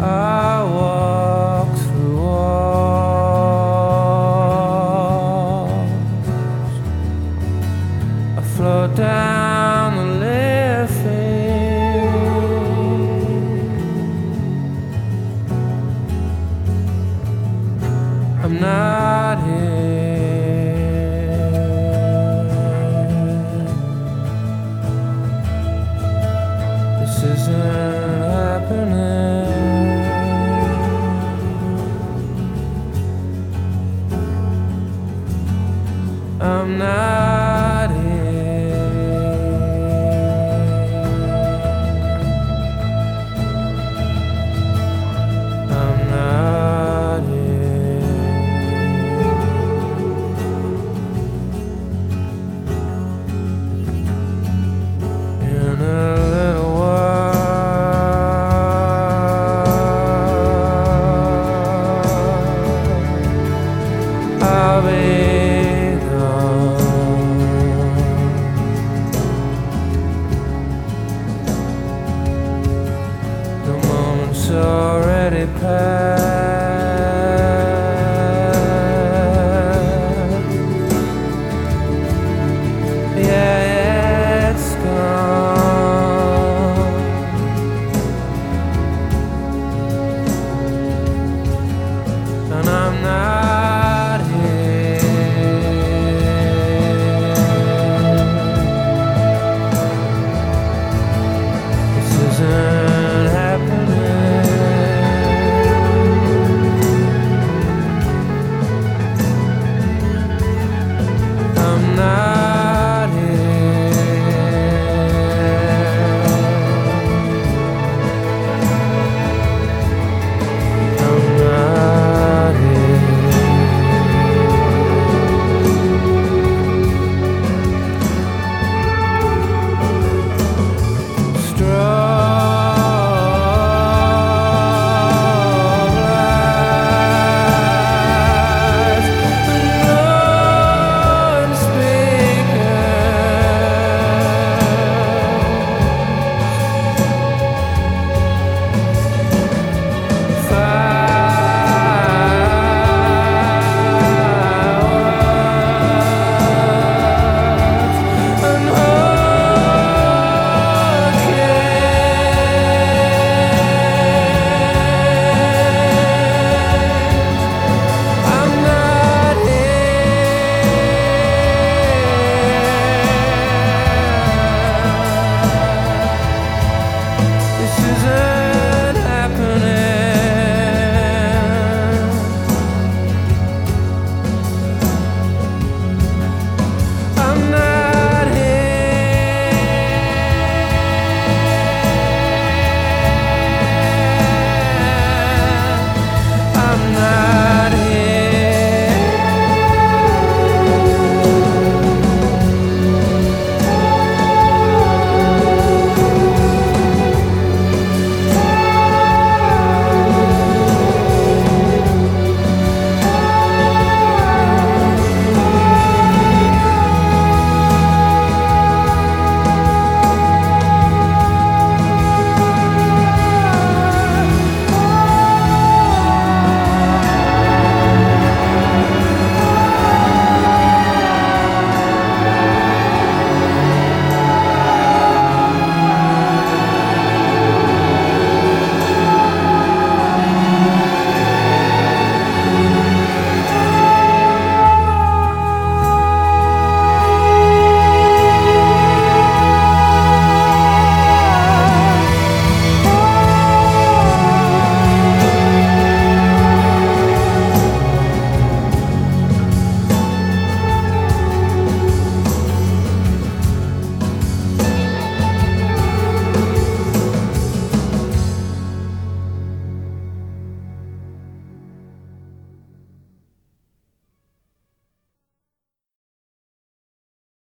please. I'm not